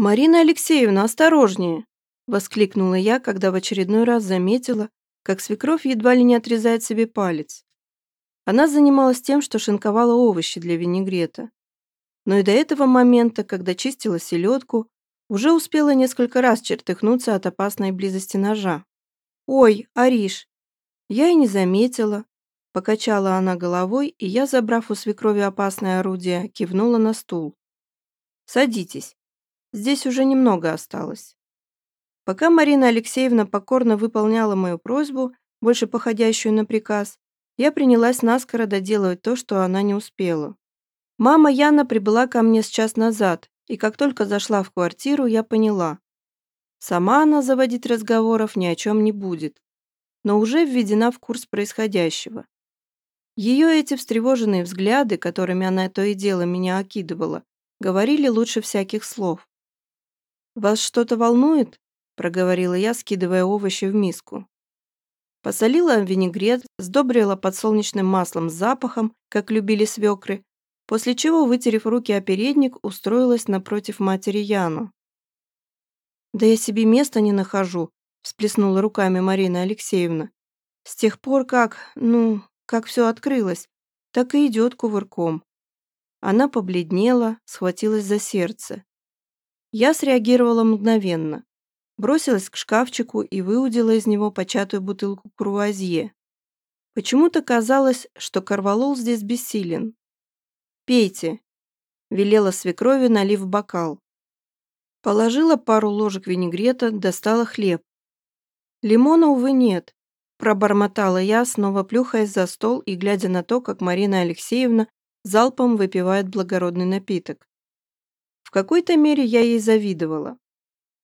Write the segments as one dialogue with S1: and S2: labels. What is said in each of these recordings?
S1: «Марина Алексеевна, осторожнее!» – воскликнула я, когда в очередной раз заметила, как свекровь едва ли не отрезает себе палец. Она занималась тем, что шинковала овощи для винегрета. Но и до этого момента, когда чистила селедку, уже успела несколько раз чертыхнуться от опасной близости ножа. «Ой, Ариш!» Я и не заметила. Покачала она головой, и я, забрав у свекрови опасное орудие, кивнула на стул. «Садитесь. Здесь уже немного осталось». Пока Марина Алексеевна покорно выполняла мою просьбу, больше походящую на приказ, я принялась наскоро доделывать то, что она не успела. Мама Яна прибыла ко мне с час назад, и как только зашла в квартиру, я поняла. Сама она заводить разговоров ни о чем не будет, но уже введена в курс происходящего. Ее эти встревоженные взгляды, которыми она то и дело меня окидывала, говорили лучше всяких слов. «Вас что-то волнует?» проговорила я, скидывая овощи в миску. Посолила винегрет, сдобрила подсолнечным маслом с запахом, как любили свекры, после чего, вытерев руки о передник, устроилась напротив матери Яну. «Да я себе места не нахожу», – всплеснула руками Марина Алексеевна. «С тех пор, как, ну, как все открылось, так и идет кувырком». Она побледнела, схватилась за сердце. Я среагировала мгновенно бросилась к шкафчику и выудила из него початую бутылку круазье. Почему-то казалось, что корвалол здесь бессилен. «Пейте», — велела свекрови, налив бокал. Положила пару ложек винегрета, достала хлеб. «Лимона, увы, нет», — пробормотала я, снова плюхаясь за стол и глядя на то, как Марина Алексеевна залпом выпивает благородный напиток. В какой-то мере я ей завидовала.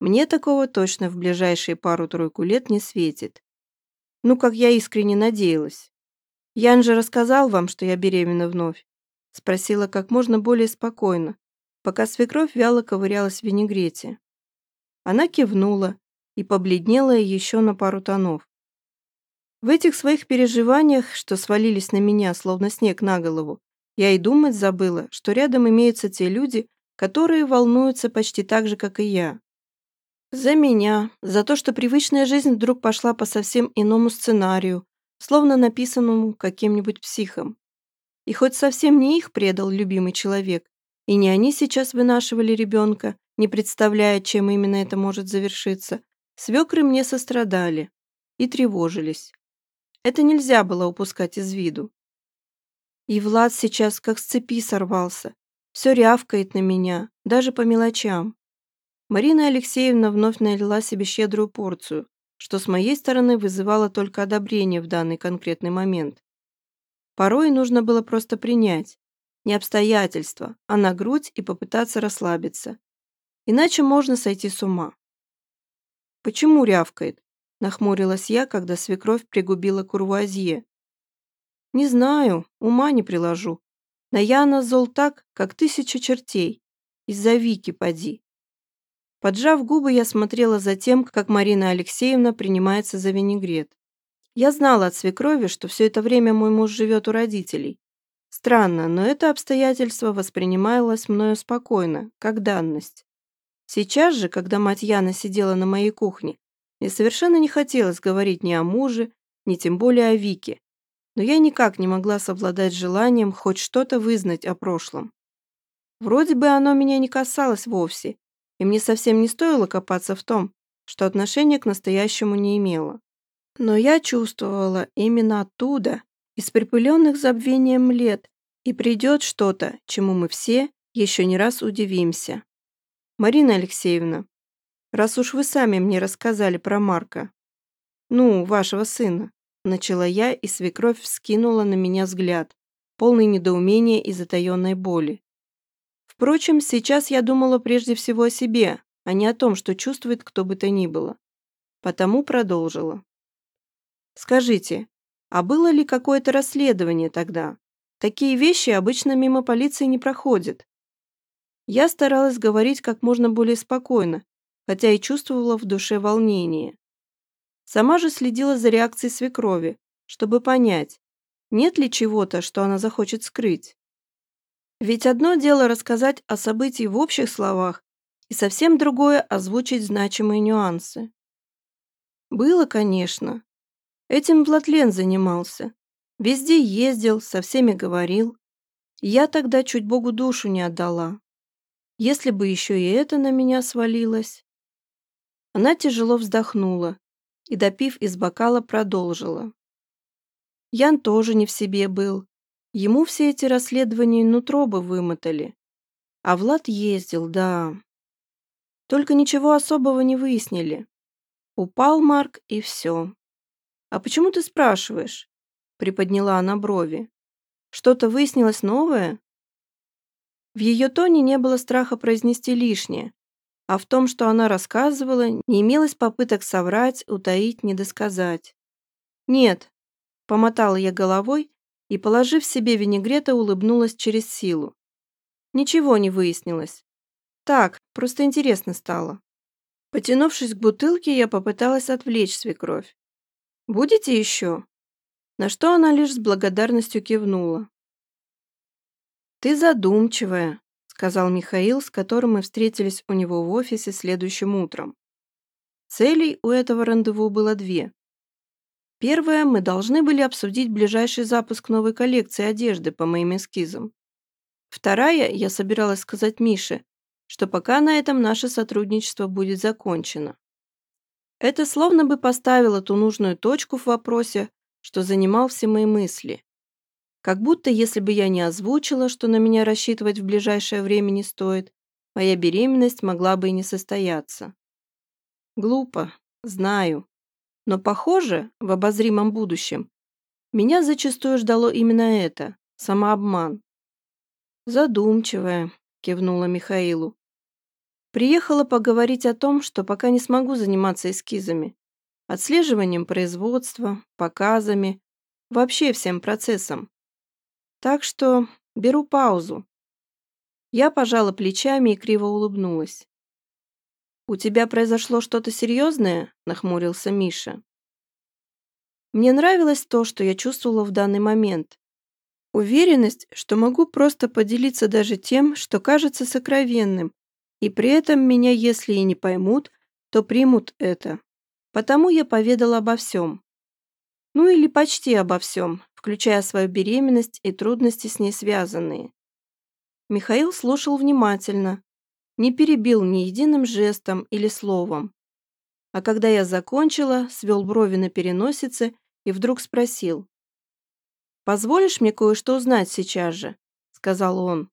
S1: Мне такого точно в ближайшие пару-тройку лет не светит. Ну, как я искренне надеялась. Ян же рассказал вам, что я беременна вновь? Спросила как можно более спокойно, пока свекровь вяло ковырялась в винегрете. Она кивнула и побледнела еще на пару тонов. В этих своих переживаниях, что свалились на меня, словно снег на голову, я и думать забыла, что рядом имеются те люди, которые волнуются почти так же, как и я. За меня, за то, что привычная жизнь вдруг пошла по совсем иному сценарию, словно написанному каким-нибудь психом. И хоть совсем не их предал любимый человек, и не они сейчас вынашивали ребенка, не представляя, чем именно это может завершиться, свекры мне сострадали и тревожились. Это нельзя было упускать из виду. И Влад сейчас как с цепи сорвался, все рявкает на меня, даже по мелочам. Марина Алексеевна вновь налила себе щедрую порцию, что с моей стороны вызывало только одобрение в данный конкретный момент. Порой нужно было просто принять. Не обстоятельства, а на грудь и попытаться расслабиться. Иначе можно сойти с ума. «Почему рявкает?» – нахмурилась я, когда свекровь пригубила курвуазье. «Не знаю, ума не приложу. На Яна зол так, как тысяча чертей. Из-за Вики поди. Поджав губы, я смотрела за тем, как Марина Алексеевна принимается за винегрет. Я знала от свекрови, что все это время мой муж живет у родителей. Странно, но это обстоятельство воспринималось мною спокойно, как данность. Сейчас же, когда мать Яна сидела на моей кухне, мне совершенно не хотелось говорить ни о муже, ни тем более о Вике. Но я никак не могла совладать желанием хоть что-то вызнать о прошлом. Вроде бы оно меня не касалось вовсе, и мне совсем не стоило копаться в том, что отношения к настоящему не имело. Но я чувствовала именно оттуда, из припыленных забвением лет, и придет что-то, чему мы все еще не раз удивимся. Марина Алексеевна, раз уж вы сами мне рассказали про Марка, ну, вашего сына, начала я, и свекровь вскинула на меня взгляд, полный недоумения и затаенной боли. Впрочем, сейчас я думала прежде всего о себе, а не о том, что чувствует кто бы то ни было. Потому продолжила. Скажите, а было ли какое-то расследование тогда? Такие вещи обычно мимо полиции не проходят. Я старалась говорить как можно более спокойно, хотя и чувствовала в душе волнение. Сама же следила за реакцией свекрови, чтобы понять, нет ли чего-то, что она захочет скрыть. Ведь одно дело рассказать о событии в общих словах, и совсем другое озвучить значимые нюансы. Было, конечно. Этим Владлен занимался. Везде ездил, со всеми говорил. Я тогда чуть Богу душу не отдала. Если бы еще и это на меня свалилось. Она тяжело вздохнула и, допив из бокала, продолжила. Ян тоже не в себе был. Ему все эти расследования нутро бы вымотали. А Влад ездил, да. Только ничего особого не выяснили. Упал Марк, и все. «А почему ты спрашиваешь?» Приподняла она брови. «Что-то выяснилось новое?» В ее тоне не было страха произнести лишнее, а в том, что она рассказывала, не имелось попыток соврать, утаить, недосказать. «Нет», — помотала я головой и, положив себе винегрета, улыбнулась через силу. Ничего не выяснилось. Так, просто интересно стало. Потянувшись к бутылке, я попыталась отвлечь свекровь. «Будете еще?» На что она лишь с благодарностью кивнула. «Ты задумчивая», — сказал Михаил, с которым мы встретились у него в офисе следующим утром. Целей у этого рандеву было две. Первое, мы должны были обсудить ближайший запуск новой коллекции одежды по моим эскизам. Вторая, я собиралась сказать Мише, что пока на этом наше сотрудничество будет закончено. Это словно бы поставило ту нужную точку в вопросе, что занимал все мои мысли. Как будто, если бы я не озвучила, что на меня рассчитывать в ближайшее время не стоит, моя беременность могла бы и не состояться. Глупо, знаю. Но, похоже, в обозримом будущем меня зачастую ждало именно это – самообман. «Задумчивая», – кивнула Михаилу. «Приехала поговорить о том, что пока не смогу заниматься эскизами, отслеживанием производства, показами, вообще всем процессом. Так что беру паузу». Я пожала плечами и криво улыбнулась. «У тебя произошло что-то серьезное?» – нахмурился Миша. Мне нравилось то, что я чувствовала в данный момент. Уверенность, что могу просто поделиться даже тем, что кажется сокровенным, и при этом меня, если и не поймут, то примут это. Потому я поведала обо всем. Ну или почти обо всем, включая свою беременность и трудности с ней связанные. Михаил слушал внимательно, не перебил ни единым жестом или словом. А когда я закончила, свел брови на переносице и вдруг спросил. «Позволишь мне кое-что узнать сейчас же?» — сказал он.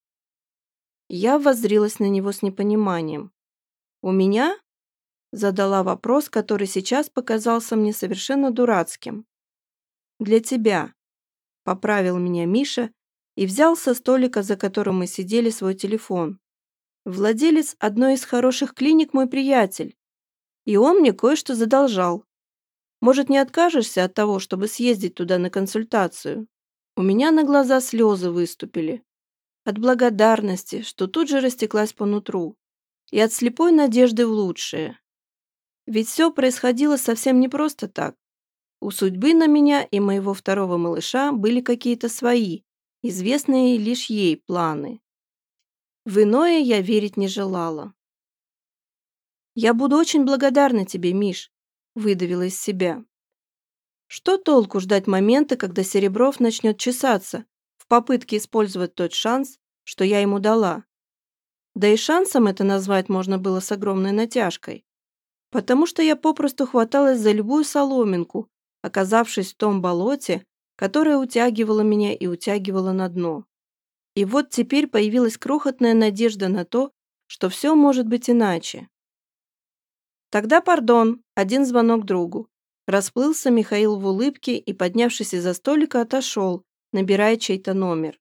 S1: Я воззрилась на него с непониманием. «У меня?» — задала вопрос, который сейчас показался мне совершенно дурацким. «Для тебя», — поправил меня Миша и взял со столика, за которым мы сидели, свой телефон. «Владелец одной из хороших клиник мой приятель, и он мне кое-что задолжал. Может, не откажешься от того, чтобы съездить туда на консультацию?» У меня на глаза слезы выступили. От благодарности, что тут же растеклась по нутру, и от слепой надежды в лучшее. Ведь все происходило совсем не просто так. У судьбы на меня и моего второго малыша были какие-то свои, известные лишь ей планы. В иное я верить не желала. «Я буду очень благодарна тебе, Миш», — выдавила из себя. Что толку ждать момента, когда Серебров начнет чесаться в попытке использовать тот шанс, что я ему дала? Да и шансом это назвать можно было с огромной натяжкой, потому что я попросту хваталась за любую соломинку, оказавшись в том болоте, которое утягивало меня и утягивало на дно. И вот теперь появилась крохотная надежда на то, что все может быть иначе. Тогда, пардон, один звонок другу. Расплылся Михаил в улыбке и, поднявшись из-за столика, отошел, набирая чей-то номер.